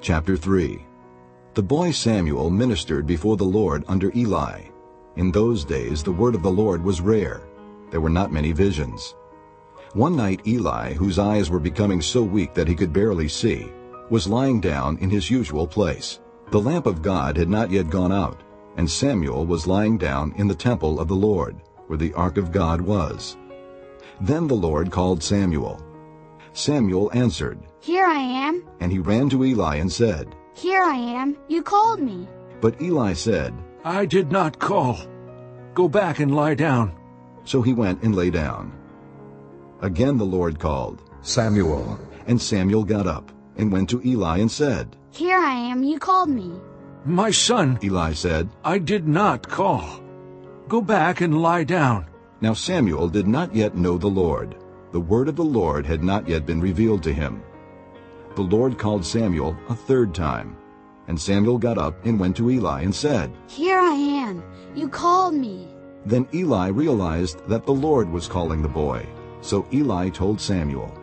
Chapter 3 The boy Samuel ministered before the Lord under Eli. In those days the word of the Lord was rare. There were not many visions. One night Eli, whose eyes were becoming so weak that he could barely see, was lying down in his usual place. The lamp of God had not yet gone out, and Samuel was lying down in the temple of the Lord, where the ark of God was. Then the Lord called Samuel. Samuel answered, Here I am. and he ran to Eli and said, Here I am. You called me. But Eli said, I did not call. Go back and lie down. So he went and lay down. Again the Lord called, Samuel. and Samuel got up and went to Eli and said, Here I am. You called me. My son, Eli said, I did not call. Go back and lie down. Now Samuel did not yet know the Lord. The word of the Lord had not yet been revealed to him. The Lord called Samuel a third time. And Samuel got up and went to Eli and said, Here I am. You called me. Then Eli realized that the Lord was calling the boy. So Eli told Samuel,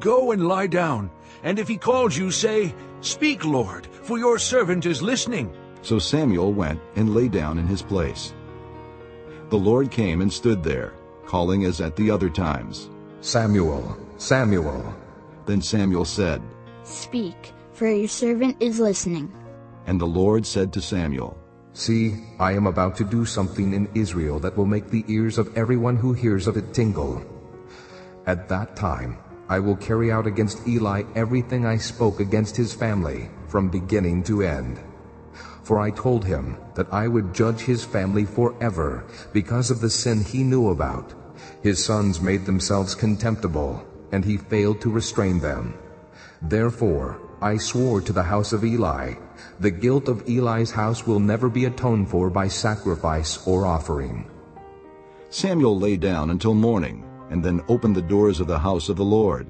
Go and lie down. And if he calls you, say, Speak, Lord, for your servant is listening. So Samuel went and lay down in his place. The Lord came and stood there, calling as at the other times. Samuel. Samuel. Then Samuel said, Speak, for your servant is listening. And the Lord said to Samuel, See, I am about to do something in Israel that will make the ears of everyone who hears of it tingle. At that time, I will carry out against Eli everything I spoke against his family, from beginning to end. For I told him that I would judge his family forever because of the sin he knew about. His sons made themselves contemptible, and he failed to restrain them. Therefore, I swore to the house of Eli, the guilt of Eli's house will never be atoned for by sacrifice or offering. Samuel lay down until morning, and then opened the doors of the house of the Lord.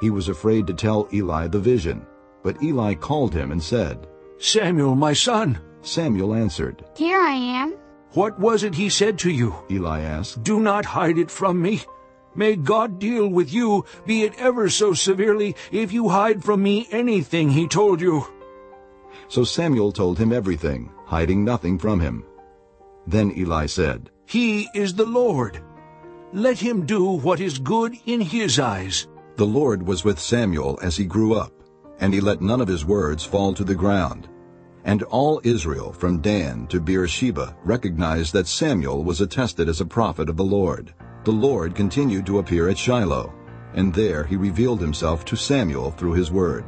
He was afraid to tell Eli the vision, but Eli called him and said, Samuel, my son, Samuel answered, Here I am. What was it he said to you? Eli asked, Do not hide it from me. May God deal with you, be it ever so severely, if you hide from me anything he told you. So Samuel told him everything, hiding nothing from him. Then Eli said, He is the Lord. Let him do what is good in his eyes. The Lord was with Samuel as he grew up, and he let none of his words fall to the ground. And all Israel from Dan to Beersheba recognized that Samuel was attested as a prophet of the Lord. The Lord continued to appear at Shiloh, and there he revealed himself to Samuel through his word.